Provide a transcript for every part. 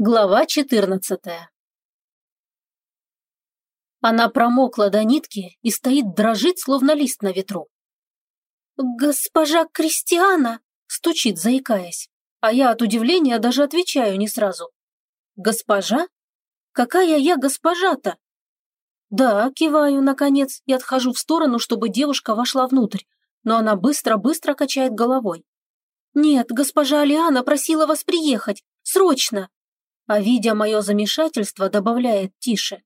Глава 14 Она промокла до нитки и стоит дрожит, словно лист на ветру. «Госпожа Кристиана!» – стучит, заикаясь. А я от удивления даже отвечаю не сразу. «Госпожа? Какая я госпожа-то?» «Да», – киваю, наконец, и отхожу в сторону, чтобы девушка вошла внутрь, но она быстро-быстро качает головой. «Нет, госпожа Алиана просила вас приехать. Срочно!» А, видя мое замешательство, добавляет тише.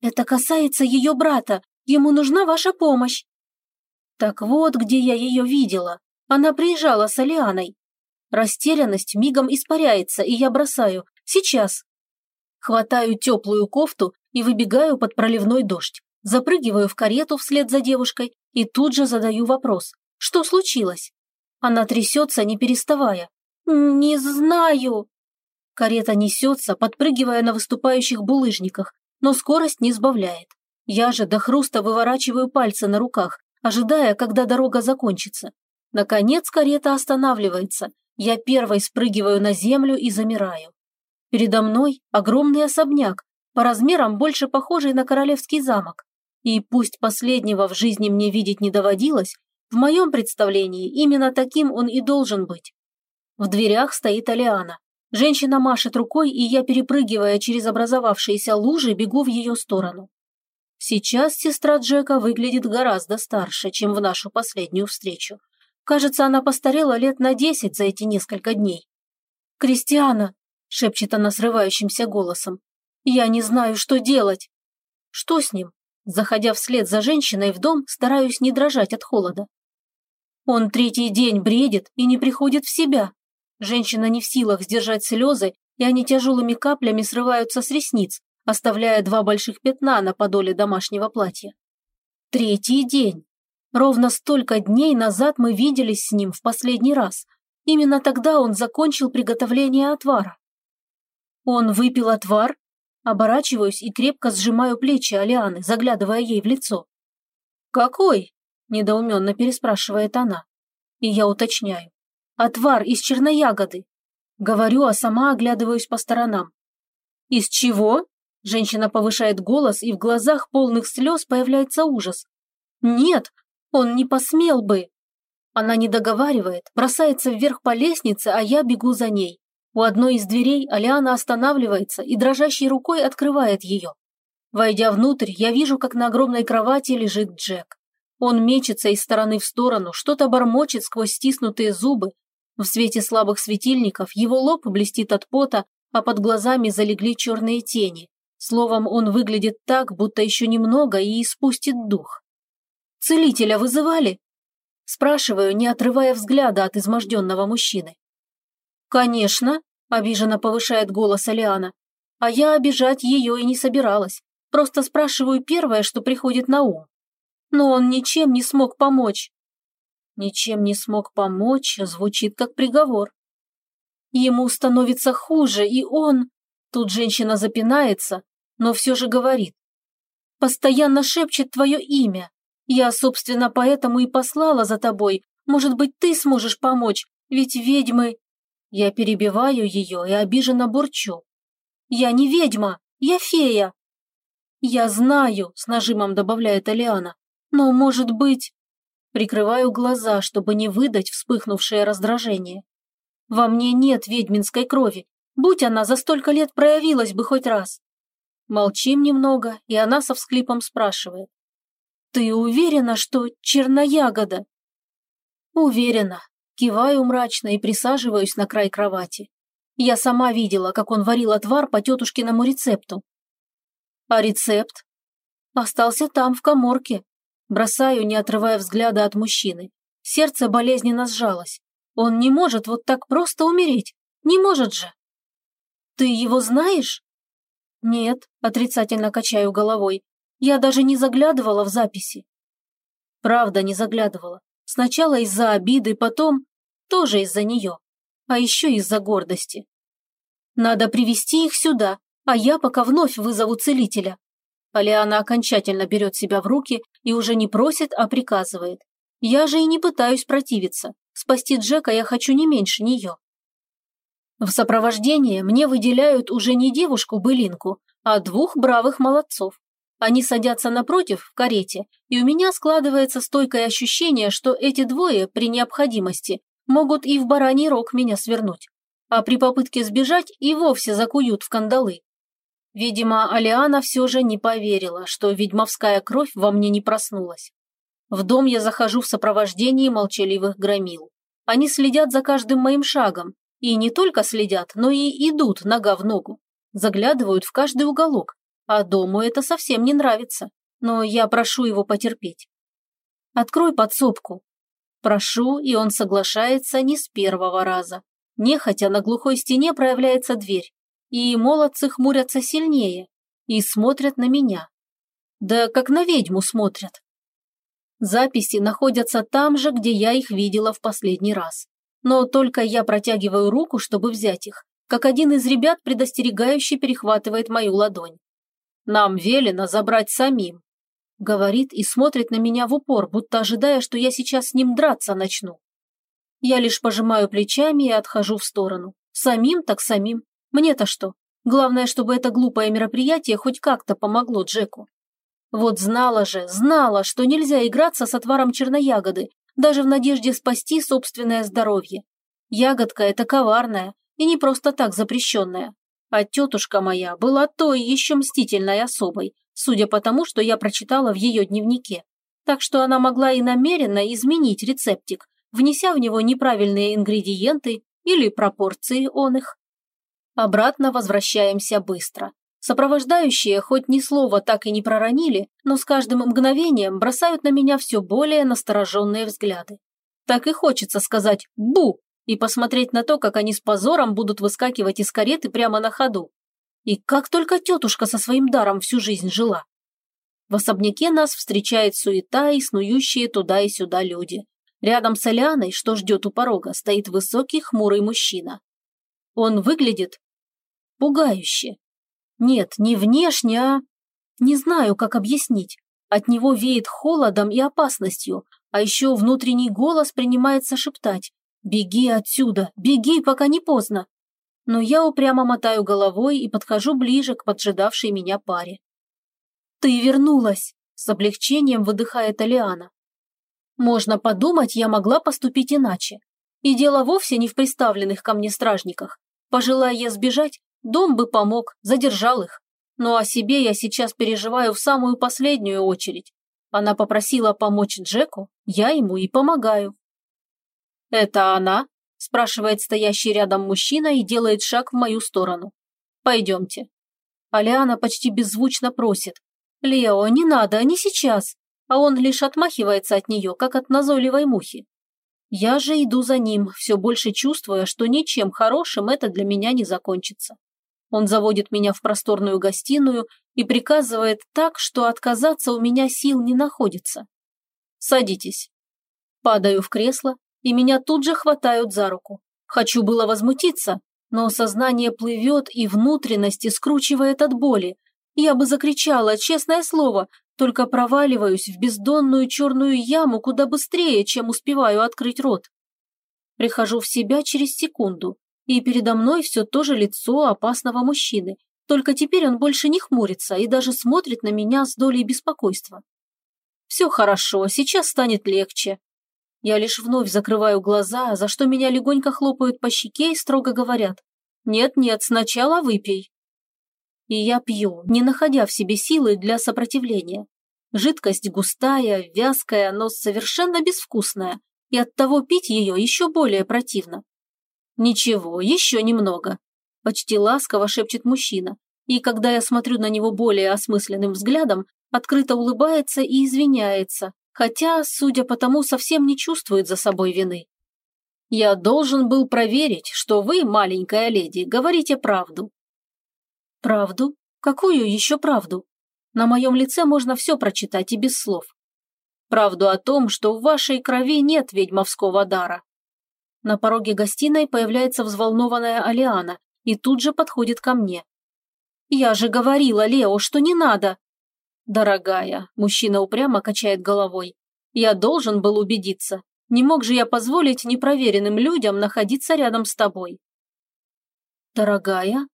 «Это касается ее брата. Ему нужна ваша помощь». Так вот, где я ее видела. Она приезжала с Алианой. Растерянность мигом испаряется, и я бросаю. Сейчас. Хватаю теплую кофту и выбегаю под проливной дождь. Запрыгиваю в карету вслед за девушкой и тут же задаю вопрос. Что случилось? Она трясется, не переставая. «Не знаю», Карета несется, подпрыгивая на выступающих булыжниках, но скорость не сбавляет. Я же до хруста выворачиваю пальцы на руках, ожидая, когда дорога закончится. Наконец карета останавливается. Я первой спрыгиваю на землю и замираю. Передо мной огромный особняк, по размерам больше похожий на королевский замок. И пусть последнего в жизни мне видеть не доводилось, в моем представлении именно таким он и должен быть. В дверях стоит Алиана. Женщина машет рукой, и я, перепрыгивая через образовавшиеся лужи, бегу в ее сторону. Сейчас сестра Джека выглядит гораздо старше, чем в нашу последнюю встречу. Кажется, она постарела лет на десять за эти несколько дней. «Кристиана!» – шепчет она срывающимся голосом. «Я не знаю, что делать!» «Что с ним?» Заходя вслед за женщиной в дом, стараюсь не дрожать от холода. Он третий день бредит и не приходит в себя. Женщина не в силах сдержать слезы, и они тяжелыми каплями срываются с ресниц, оставляя два больших пятна на подоле домашнего платья. Третий день. Ровно столько дней назад мы виделись с ним в последний раз. Именно тогда он закончил приготовление отвара. Он выпил отвар, оборачиваюсь и крепко сжимаю плечи Алианы, заглядывая ей в лицо. «Какой?» – недоуменно переспрашивает она. И я уточняю. Отвар из черноягоды. Говорю, а сама оглядываюсь по сторонам. Из чего? Женщина повышает голос, и в глазах полных слез появляется ужас. Нет, он не посмел бы. Она не договаривает, бросается вверх по лестнице, а я бегу за ней. У одной из дверей Алиана останавливается и дрожащей рукой открывает ее. Войдя внутрь, я вижу, как на огромной кровати лежит Джек. Он мечется из стороны в сторону, что-то бормочет сквозь стиснутые зубы, в свете слабых светильников его лоб блестит от пота, а под глазами залегли черные тени. Словом, он выглядит так, будто еще немного и испустит дух. «Целителя вызывали?» Спрашиваю, не отрывая взгляда от изможденного мужчины. «Конечно», – обиженно повышает голос Алиана. «А я обижать ее и не собиралась. Просто спрашиваю первое, что приходит на ум. Но он ничем не смог помочь. Ничем не смог помочь, звучит как приговор. Ему становится хуже, и он... Тут женщина запинается, но все же говорит. Постоянно шепчет твое имя. Я, собственно, поэтому и послала за тобой. Может быть, ты сможешь помочь, ведь ведьмы... Я перебиваю ее и обиженно бурчу. Я не ведьма, я фея. Я знаю, с нажимом добавляет Алиана. Но, может быть... Прикрываю глаза, чтобы не выдать вспыхнувшее раздражение. Во мне нет ведьминской крови. Будь она за столько лет проявилась бы хоть раз. Молчим немного, и она со всклипом спрашивает. «Ты уверена, что черноягода?» «Уверена». Киваю мрачно и присаживаюсь на край кровати. Я сама видела, как он варил отвар по тетушкиному рецепту. А рецепт? Остался там, в коморке, Бросаю, не отрывая взгляда от мужчины. Сердце болезненно сжалось. Он не может вот так просто умереть. Не может же. Ты его знаешь? Нет, отрицательно качаю головой. Я даже не заглядывала в записи. Правда, не заглядывала. Сначала из-за обиды, потом тоже из-за нее. А еще из-за гордости. Надо привести их сюда, а я пока вновь вызову целителя. Алиана окончательно берет себя в руки и уже не просит, а приказывает. Я же и не пытаюсь противиться. Спасти Джека я хочу не меньше нее. В сопровождение мне выделяют уже не девушку-былинку, а двух бравых молодцов. Они садятся напротив в карете, и у меня складывается стойкое ощущение, что эти двое при необходимости могут и в бараний рог меня свернуть, а при попытке сбежать и вовсе закуют в кандалы. Видимо, Алиана все же не поверила, что ведьмовская кровь во мне не проснулась. В дом я захожу в сопровождении молчаливых громил. Они следят за каждым моим шагом, и не только следят, но и идут нога в ногу. Заглядывают в каждый уголок, а дому это совсем не нравится, но я прошу его потерпеть. Открой подсобку. Прошу, и он соглашается не с первого раза. Нехотя на глухой стене проявляется дверь, и молодцы хмурятся сильнее и смотрят на меня. Да как на ведьму смотрят. Записи находятся там же, где я их видела в последний раз. Но только я протягиваю руку, чтобы взять их, как один из ребят предостерегающе перехватывает мою ладонь. Нам велено забрать самим. Говорит и смотрит на меня в упор, будто ожидая, что я сейчас с ним драться начну. Я лишь пожимаю плечами и отхожу в сторону. Самим так самим. Мне-то что? Главное, чтобы это глупое мероприятие хоть как-то помогло Джеку. Вот знала же, знала, что нельзя играться с отваром черноягоды, даже в надежде спасти собственное здоровье. Ягодка эта коварная и не просто так запрещенная. А тетушка моя была той еще мстительной особой, судя по тому, что я прочитала в ее дневнике. Так что она могла и намеренно изменить рецептик, внеся в него неправильные ингредиенты или пропорции он их. Обратно возвращаемся быстро. Сопровождающие хоть ни слова так и не проронили, но с каждым мгновением бросают на меня все более настороженные взгляды. Так и хочется сказать «бу», и посмотреть на то, как они с позором будут выскакивать из кареты прямо на ходу. И как только тетушка со своим даром всю жизнь жила. В особняке нас встречает суета и снующие туда и сюда люди. Рядом с Алианой, что ждет у порога, стоит высокий хмурый мужчина. Он выглядит пугающе. Нет, не внешне, а... Не знаю, как объяснить. От него веет холодом и опасностью, а еще внутренний голос принимается шептать «Беги отсюда! Беги, пока не поздно!» Но я упрямо мотаю головой и подхожу ближе к поджидавшей меня паре. «Ты вернулась!» – с облегчением выдыхает Алиана. Можно подумать, я могла поступить иначе. И дело вовсе не в приставленных ко мне стражниках. Пожелая я сбежать, дом бы помог, задержал их. Но о себе я сейчас переживаю в самую последнюю очередь. Она попросила помочь Джеку, я ему и помогаю. «Это она?» – спрашивает стоящий рядом мужчина и делает шаг в мою сторону. «Пойдемте». Алиана почти беззвучно просит. «Лео, не надо, не сейчас!» А он лишь отмахивается от нее, как от назойливой мухи. Я же иду за ним, все больше чувствуя, что ничем хорошим это для меня не закончится. Он заводит меня в просторную гостиную и приказывает так, что отказаться у меня сил не находится. «Садитесь». Падаю в кресло, и меня тут же хватают за руку. Хочу было возмутиться, но сознание плывет и внутренности скручивает от боли. Я бы закричала, честное слово, только проваливаюсь в бездонную черную яму куда быстрее, чем успеваю открыть рот. Прихожу в себя через секунду, и передо мной все то же лицо опасного мужчины, только теперь он больше не хмурится и даже смотрит на меня с долей беспокойства. Все хорошо, сейчас станет легче. Я лишь вновь закрываю глаза, за что меня легонько хлопают по щеке и строго говорят «Нет-нет, сначала выпей». И я пью, не находя в себе силы для сопротивления. Жидкость густая, вязкая, но совершенно безвкусная, и оттого пить ее еще более противно. «Ничего, еще немного», – почти ласково шепчет мужчина, и когда я смотрю на него более осмысленным взглядом, открыто улыбается и извиняется, хотя, судя по тому, совсем не чувствует за собой вины. Я должен был проверить, что вы, маленькая леди, говорите правду. Правду? Какую еще правду? На моем лице можно все прочитать и без слов. Правду о том, что в вашей крови нет ведьмовского дара. На пороге гостиной появляется взволнованная Алиана и тут же подходит ко мне. «Я же говорила, Лео, что не надо!» «Дорогая», – мужчина упрямо качает головой, – «я должен был убедиться. Не мог же я позволить непроверенным людям находиться рядом с тобой». Дорогая?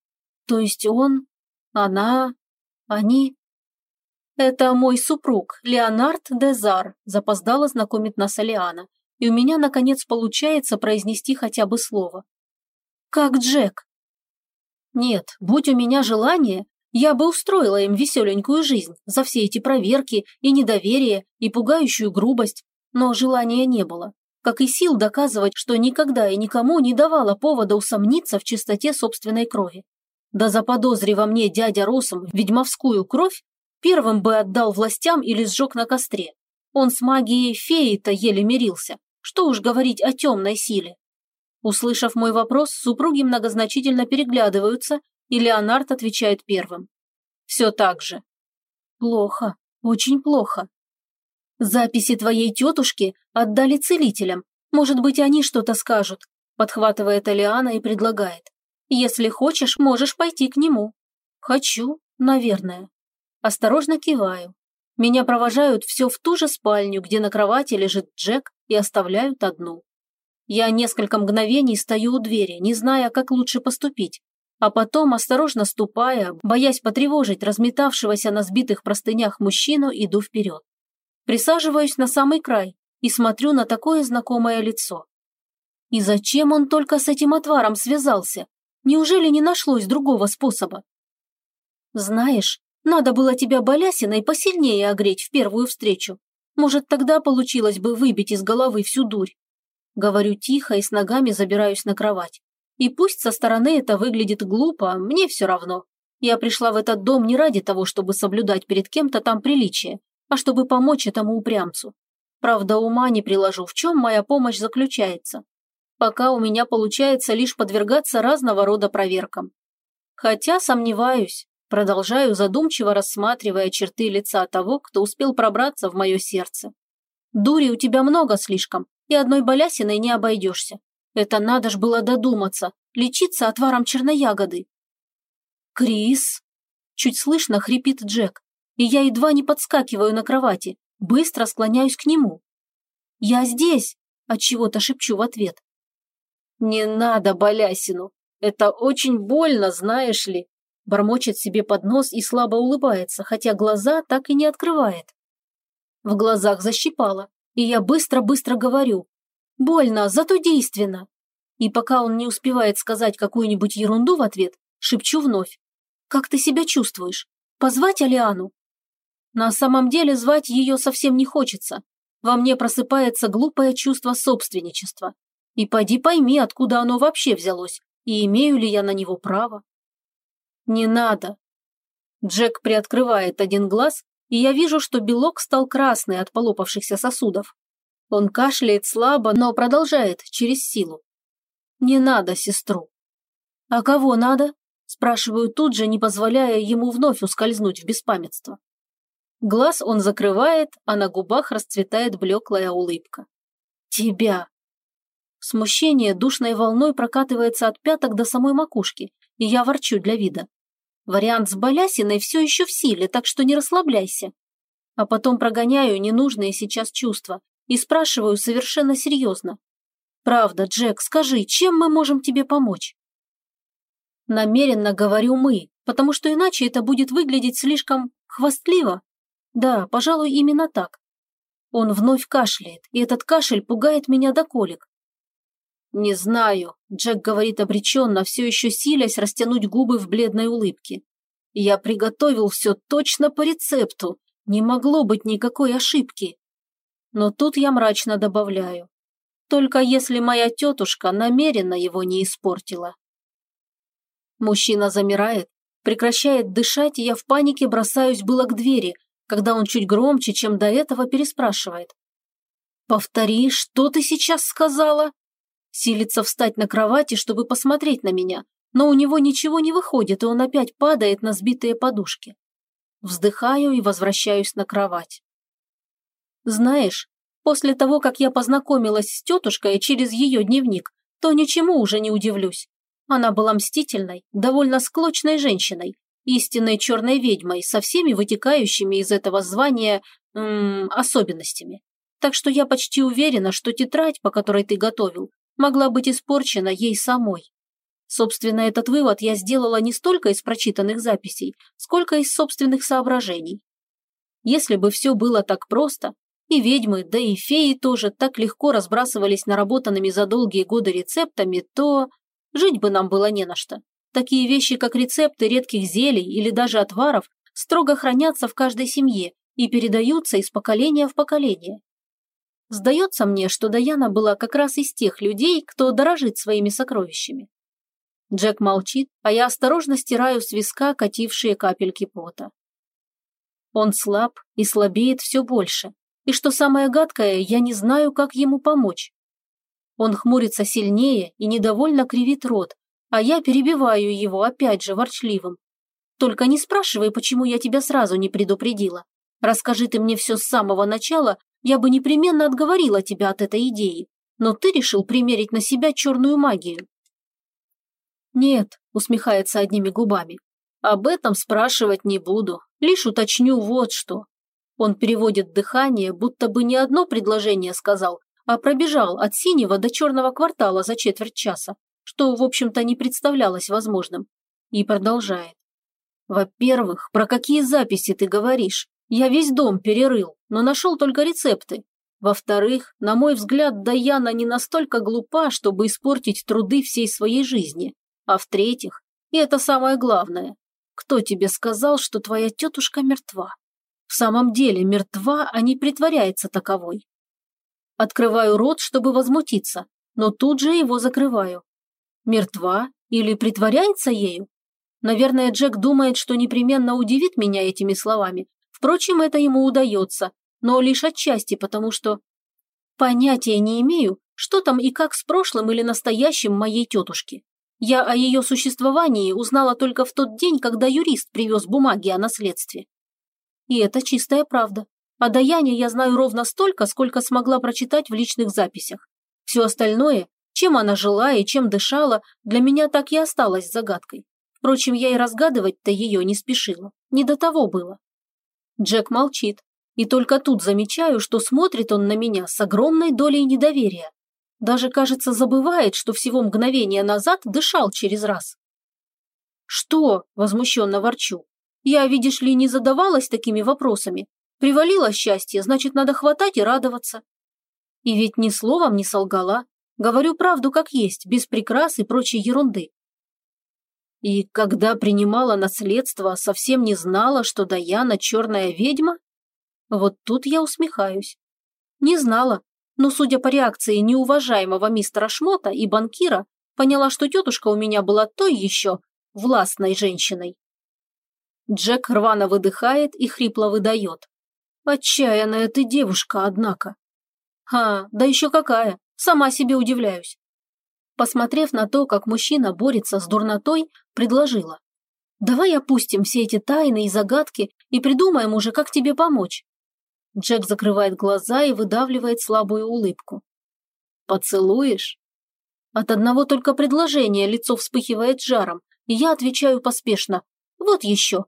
То есть он, она, они? Это мой супруг, Леонард Дезар, запоздало знакомит нас Алиана, и у меня, наконец, получается произнести хотя бы слово. Как Джек? Нет, будь у меня желание, я бы устроила им веселенькую жизнь за все эти проверки и недоверие, и пугающую грубость, но желания не было, как и сил доказывать, что никогда и никому не давала повода усомниться в чистоте собственной крови. Да заподозри во мне дядя Росом ведьмовскую кровь, первым бы отдал властям или сжег на костре. Он с магией феи-то еле мирился, что уж говорить о темной силе. Услышав мой вопрос, супруги многозначительно переглядываются и Леонард отвечает первым. Все так же. Плохо, очень плохо. Записи твоей тетушки отдали целителям. Может быть, они что-то скажут, подхватывает Алиана и предлагает. Если хочешь, можешь пойти к нему. Хочу, наверное. Осторожно киваю. Меня провожают все в ту же спальню, где на кровати лежит Джек, и оставляют одну. Я несколько мгновений стою у двери, не зная, как лучше поступить а потом, осторожно ступая, боясь потревожить разметавшегося на сбитых простынях мужчину, иду вперед. Присаживаюсь на самый край и смотрю на такое знакомое лицо. И зачем он только с этим отваром связался? Неужели не нашлось другого способа? Знаешь, надо было тебя балясиной посильнее огреть в первую встречу. Может, тогда получилось бы выбить из головы всю дурь. Говорю тихо и с ногами забираюсь на кровать. И пусть со стороны это выглядит глупо, мне все равно. Я пришла в этот дом не ради того, чтобы соблюдать перед кем-то там приличие, а чтобы помочь этому упрямцу. Правда, ума не приложу, в чем моя помощь заключается. Пока у меня получается лишь подвергаться разного рода проверкам. Хотя сомневаюсь, продолжаю задумчиво рассматривая черты лица того, кто успел пробраться в мое сердце. Дури у тебя много слишком, и одной балясиной не обойдешься. Это надо ж было додуматься, лечиться отваром черноягоды. «Крис!» Чуть слышно хрипит Джек, и я едва не подскакиваю на кровати, быстро склоняюсь к нему. «Я здесь!» – отчего-то шепчу в ответ. «Не надо балясину! Это очень больно, знаешь ли!» Бормочет себе под нос и слабо улыбается, хотя глаза так и не открывает. В глазах защипало, и я быстро-быстро говорю. Больно, зато действенно. И пока он не успевает сказать какую-нибудь ерунду в ответ, шепчу вновь. «Как ты себя чувствуешь? Позвать Алиану?» На самом деле звать ее совсем не хочется. Во мне просыпается глупое чувство собственничества. И поди пойми, откуда оно вообще взялось, и имею ли я на него право. Не надо. Джек приоткрывает один глаз, и я вижу, что белок стал красный от полопавшихся сосудов. Он кашляет слабо, но продолжает через силу. «Не надо сестру». «А кого надо?» – спрашиваю тут же, не позволяя ему вновь ускользнуть в беспамятство. Глаз он закрывает, а на губах расцветает блеклая улыбка. «Тебя!» Смущение душной волной прокатывается от пяток до самой макушки, и я ворчу для вида. Вариант с балясиной все еще в силе, так что не расслабляйся. А потом прогоняю ненужные сейчас чувства и спрашиваю совершенно серьезно. «Правда, Джек, скажи, чем мы можем тебе помочь?» Намеренно говорю «мы», потому что иначе это будет выглядеть слишком хвастливо. Да, пожалуй, именно так. Он вновь кашляет, и этот кашель пугает меня до колик. «Не знаю», – Джек говорит обреченно, все еще силясь растянуть губы в бледной улыбке. «Я приготовил все точно по рецепту. Не могло быть никакой ошибки. Но тут я мрачно добавляю. Только если моя тетушка намеренно его не испортила. Мужчина замирает, прекращает дышать, и я в панике бросаюсь было к двери, когда он чуть громче, чем до этого, переспрашивает. «Повтори, что ты сейчас сказала?» Силится встать на кровати, чтобы посмотреть на меня, но у него ничего не выходит, и он опять падает на сбитые подушки. Вздыхаю и возвращаюсь на кровать. Знаешь, после того, как я познакомилась с тетушкой через ее дневник, то ничему уже не удивлюсь. Она была мстительной, довольно склочной женщиной, истинной черной ведьмой, со всеми вытекающими из этого звания м -м, особенностями. Так что я почти уверена, что тетрадь, по которой ты готовил, могла быть испорчена ей самой. Собственно, этот вывод я сделала не столько из прочитанных записей, сколько из собственных соображений. Если бы все было так просто, и ведьмы, да и феи тоже так легко разбрасывались наработанными за долгие годы рецептами, то жить бы нам было не на что. Такие вещи, как рецепты редких зелий или даже отваров, строго хранятся в каждой семье и передаются из поколения в поколение. Сдается мне, что Даяна была как раз из тех людей, кто дорожит своими сокровищами. Джек молчит, а я осторожно стираю с виска катившие капельки пота. Он слаб и слабеет все больше, и что самое гадкое, я не знаю, как ему помочь. Он хмурится сильнее и недовольно кривит рот, а я перебиваю его опять же ворчливым. Только не спрашивай, почему я тебя сразу не предупредила. Расскажи ты мне все с самого начала, я бы непременно отговорила тебя от этой идеи. Но ты решил примерить на себя черную магию. Нет, усмехается одними губами. Об этом спрашивать не буду, лишь уточню вот что. Он переводит дыхание, будто бы не одно предложение сказал, а пробежал от синего до черного квартала за четверть часа, что, в общем-то, не представлялось возможным. И продолжает. Во-первых, про какие записи ты говоришь? Я весь дом перерыл, но нашел только рецепты. Во-вторых, на мой взгляд, Даяна не настолько глупа, чтобы испортить труды всей своей жизни. А в-третьих, и это самое главное, кто тебе сказал, что твоя тетушка мертва? В самом деле мертва, а не притворяется таковой. Открываю рот, чтобы возмутиться, но тут же его закрываю. Мертва или притворяется ею? Наверное, Джек думает, что непременно удивит меня этими словами, Впрочем, это ему удается, но лишь отчасти, потому что... Понятия не имею, что там и как с прошлым или настоящим моей тетушки. Я о ее существовании узнала только в тот день, когда юрист привез бумаги о наследстве. И это чистая правда. О Даяне я знаю ровно столько, сколько смогла прочитать в личных записях. Все остальное, чем она жила и чем дышала, для меня так и осталось загадкой. Впрочем, я и разгадывать-то ее не спешила. Не до того было. Джек молчит, и только тут замечаю, что смотрит он на меня с огромной долей недоверия. Даже, кажется, забывает, что всего мгновение назад дышал через раз. «Что?» – возмущенно ворчу. «Я, видишь ли, не задавалась такими вопросами. Привалило счастье, значит, надо хватать и радоваться». И ведь ни словом не солгала. Говорю правду как есть, без прикрас и прочей ерунды. И когда принимала наследство, совсем не знала, что Даяна черная ведьма? Вот тут я усмехаюсь. Не знала, но, судя по реакции неуважаемого мистера Шмота и банкира, поняла, что тетушка у меня была той еще властной женщиной. Джек рвано выдыхает и хрипло выдает. Отчаянная ты девушка, однако. А, да еще какая, сама себе удивляюсь посмотрев на то, как мужчина борется с дурнотой, предложила. «Давай опустим все эти тайны и загадки и придумаем уже, как тебе помочь». Джек закрывает глаза и выдавливает слабую улыбку. «Поцелуешь?» От одного только предложения лицо вспыхивает жаром, и я отвечаю поспешно. «Вот еще».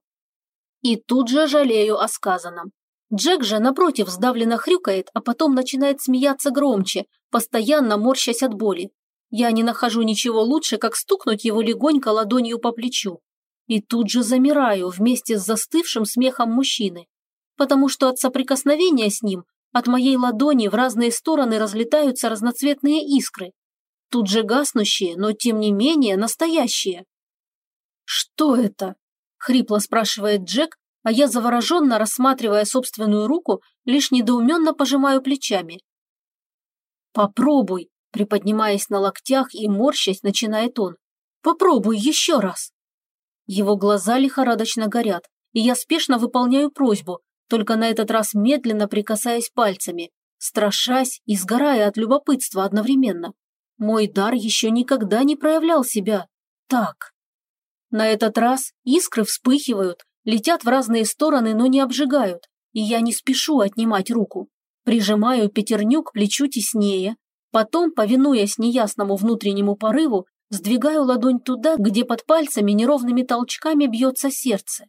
И тут же жалею о сказанном. Джек же, напротив, сдавленно хрюкает, а потом начинает смеяться громче, постоянно морщась от боли. Я не нахожу ничего лучше, как стукнуть его легонько ладонью по плечу. И тут же замираю вместе с застывшим смехом мужчины, потому что от соприкосновения с ним от моей ладони в разные стороны разлетаются разноцветные искры, тут же гаснущие, но тем не менее настоящие. «Что это?» – хрипло спрашивает Джек, а я завороженно, рассматривая собственную руку, лишь недоуменно пожимаю плечами. «Попробуй», Приподнимаясь на локтях и морщась, начинает он. «Попробуй еще раз!» Его глаза лихорадочно горят, и я спешно выполняю просьбу, только на этот раз медленно прикасаясь пальцами, страшась и сгорая от любопытства одновременно. Мой дар еще никогда не проявлял себя так. На этот раз искры вспыхивают, летят в разные стороны, но не обжигают, и я не спешу отнимать руку. Прижимаю пятерню к плечу теснее, Потом, повинуясь неясному внутреннему порыву, сдвигаю ладонь туда, где под пальцами неровными толчками бьется сердце.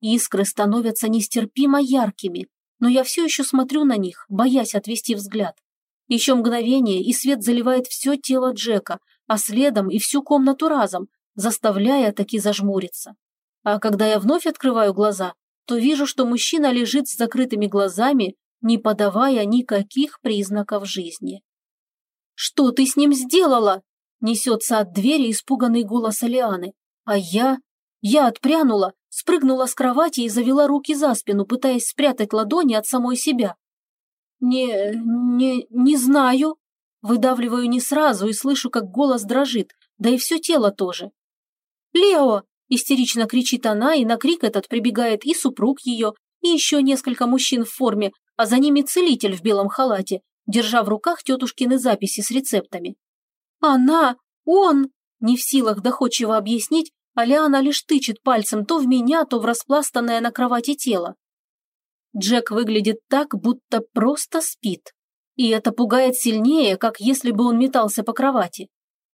Искры становятся нестерпимо яркими, но я все еще смотрю на них, боясь отвести взгляд. Еще мгновение, и свет заливает все тело Джека, а следом и всю комнату разом, заставляя таки зажмуриться. А когда я вновь открываю глаза, то вижу, что мужчина лежит с закрытыми глазами, не подавая никаких признаков жизни. «Что ты с ним сделала?» – несется от двери испуганный голос Алианы. А я... Я отпрянула, спрыгнула с кровати и завела руки за спину, пытаясь спрятать ладони от самой себя. «Не... не... не знаю». Выдавливаю не сразу и слышу, как голос дрожит, да и все тело тоже. «Лео!» – истерично кричит она, и на крик этот прибегает и супруг ее, и еще несколько мужчин в форме, а за ними целитель в белом халате, держа в руках тетушкины записи с рецептами. «Она! Он!» Не в силах доходчиво объяснить, Алиана лишь тычет пальцем то в меня, то в распластанное на кровати тело. Джек выглядит так, будто просто спит. И это пугает сильнее, как если бы он метался по кровати.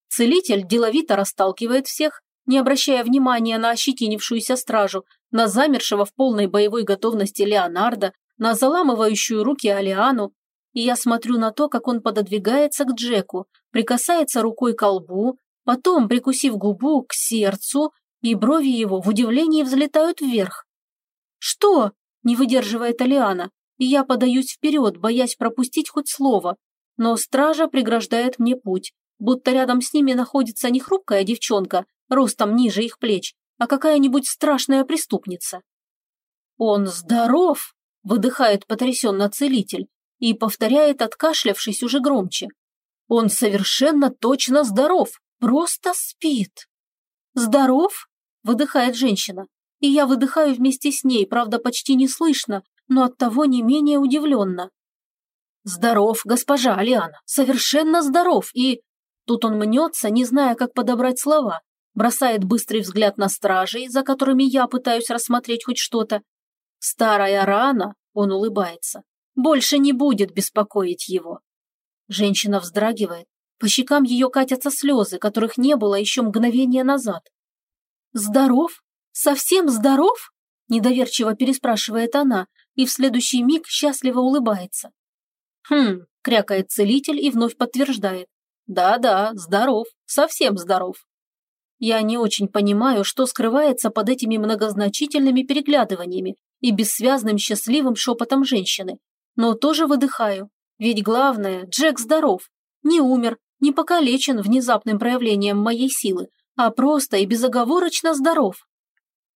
Целитель деловито расталкивает всех, не обращая внимания на ощетинившуюся стражу, на замершего в полной боевой готовности Леонардо, на заламывающую руки Алиану, и я смотрю на то, как он пододвигается к Джеку, прикасается рукой к лбу, потом, прикусив губу, к сердцу, и брови его в удивлении взлетают вверх. «Что?» – не выдерживает Алиана, и я подаюсь вперед, боясь пропустить хоть слово, но стража преграждает мне путь, будто рядом с ними находится не хрупкая девчонка, ростом ниже их плеч, а какая-нибудь страшная преступница. «Он здоров!» – выдыхает потрясенно целитель и повторяет, откашлявшись уже громче. «Он совершенно точно здоров!» Просто спит. Здоров? Выдыхает женщина. И я выдыхаю вместе с ней, правда, почти не слышно, но оттого не менее удивленно. Здоров, госпожа Алиана, совершенно здоров, и... Тут он мнется, не зная, как подобрать слова, бросает быстрый взгляд на стражей, за которыми я пытаюсь рассмотреть хоть что-то. Старая рана, он улыбается, больше не будет беспокоить его. Женщина вздрагивает, по щекам ее катятся слезы, которых не было еще мгновение назад. «Здоров? Совсем здоров?» – недоверчиво переспрашивает она и в следующий миг счастливо улыбается. «Хм», – крякает целитель и вновь подтверждает. «Да-да, здоров, совсем здоров». Я не очень понимаю, что скрывается под этими многозначительными переглядываниями и бессвязным счастливым шепотом женщины, но тоже выдыхаю, ведь главное, Джек здоров, не умер, не покалечен внезапным проявлением моей силы, а просто и безоговорочно здоров.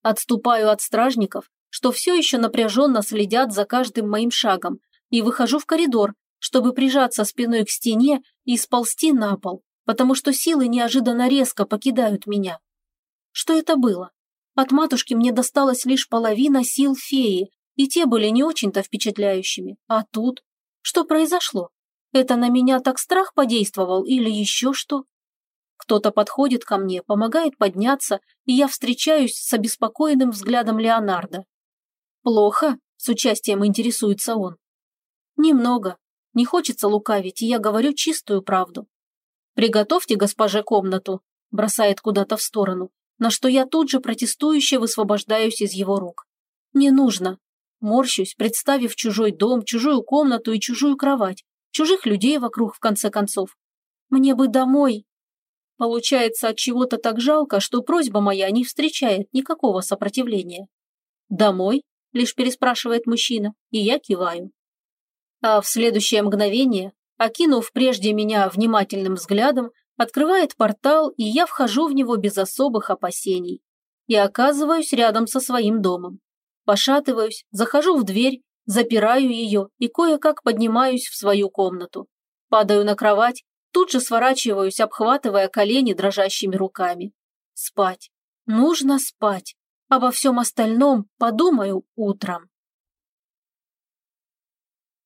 Отступаю от стражников, что все еще напряженно следят за каждым моим шагом, и выхожу в коридор, чтобы прижаться спиной к стене и сползти на пол, потому что силы неожиданно резко покидают меня. Что это было? От матушки мне досталась лишь половина сил феи, и те были не очень-то впечатляющими. А тут? Что произошло? Это на меня так страх подействовал или еще что? Кто-то подходит ко мне, помогает подняться, и я встречаюсь с обеспокоенным взглядом Леонардо. «Плохо?» – с участием интересуется он. «Немного. Не хочется лукавить, и я говорю чистую правду. «Приготовьте госпоже комнату», – бросает куда-то в сторону, на что я тут же протестующе высвобождаюсь из его рук. «Не нужно». Морщусь, представив чужой дом, чужую комнату и чужую кровать, чужих людей вокруг, в конце концов. Мне бы домой. Получается, от чего-то так жалко, что просьба моя не встречает никакого сопротивления. «Домой?» – лишь переспрашивает мужчина, и я киваю. А в следующее мгновение, окинув прежде меня внимательным взглядом, открывает портал, и я вхожу в него без особых опасений. И оказываюсь рядом со своим домом. Пошатываюсь, захожу в дверь запираю ее и кое-как поднимаюсь в свою комнату. Падаю на кровать, тут же сворачиваюсь, обхватывая колени дрожащими руками. Спать. Нужно спать. Обо всем остальном подумаю утром.